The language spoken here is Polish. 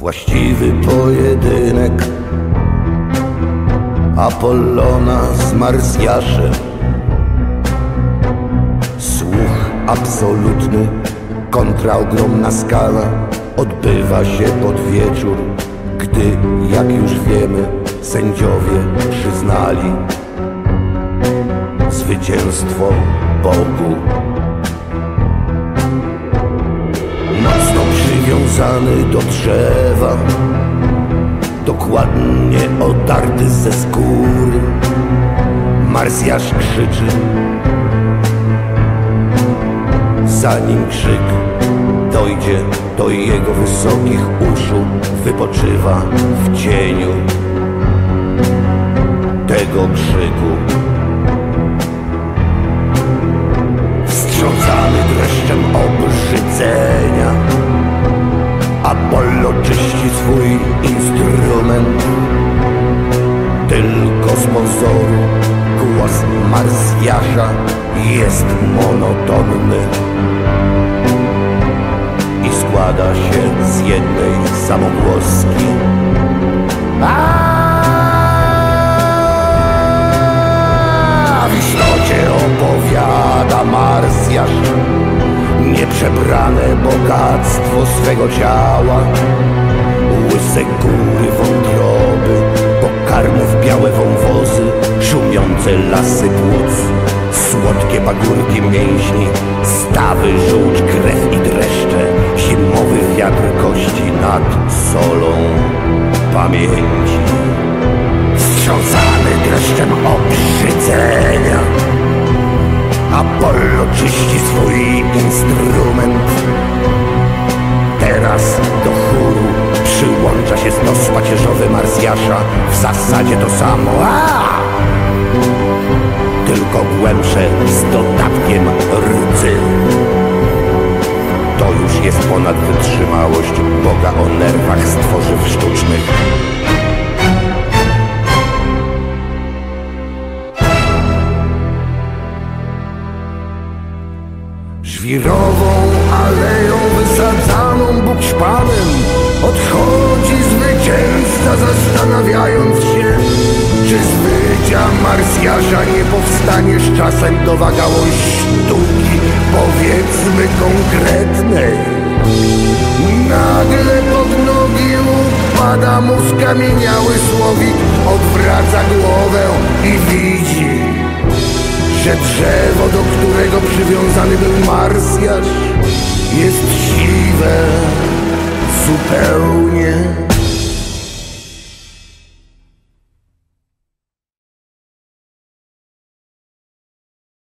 Właściwy pojedynek. Apollona z Marsjaszem Słuch absolutny kontra ogromna skala Odbywa się pod wieczór Gdy, jak już wiemy, sędziowie przyznali Zwycięstwo Bogu przywiązany do drzewa. Dokładnie odarty ze skóry. Marsjasz krzyczy. Zanim krzyk dojdzie do jego wysokich uszu Wypoczywa w cieniu tego krzyku. Wstrząsany Marsjasza jest monotonny. I składa się z jednej samogłoski. A w istocie opowiada Marsjasz Nieprzebrane bogactwo swego ciała. Łyse góry wątroby Pokarmów białe wąwozy Szumiące lasy płuc pagórki mięśni Stawy, żółć, krew i dreszcze Zimowy wiatr kości nad solą pamięci. Wstrząsany dreszczem obrzydzenia Apollo czyści swój instrument. Teraz do chóru przyłącza się stos pacierzowy Marsjasza W zasadzie to samo, a! Tylko głębsze z dodatkiem rdzy. To już jest ponad wytrzymałość Boga o nerwach stworzyw sztucznych. Żwirową aleją wysadzaną bukszpanem Odchodzi zwycięzca zastanawiając się z bycia Marsjasza nie powstanie z czasem. Dowaгаłość sztuki Powiedzmy konkretnej. Nagle pod nogi upada mu skamieniały słowik. Odwraca głowę i widzi że drzewo, do którego przywiązany był Marsjasz, jest siwe zupełnie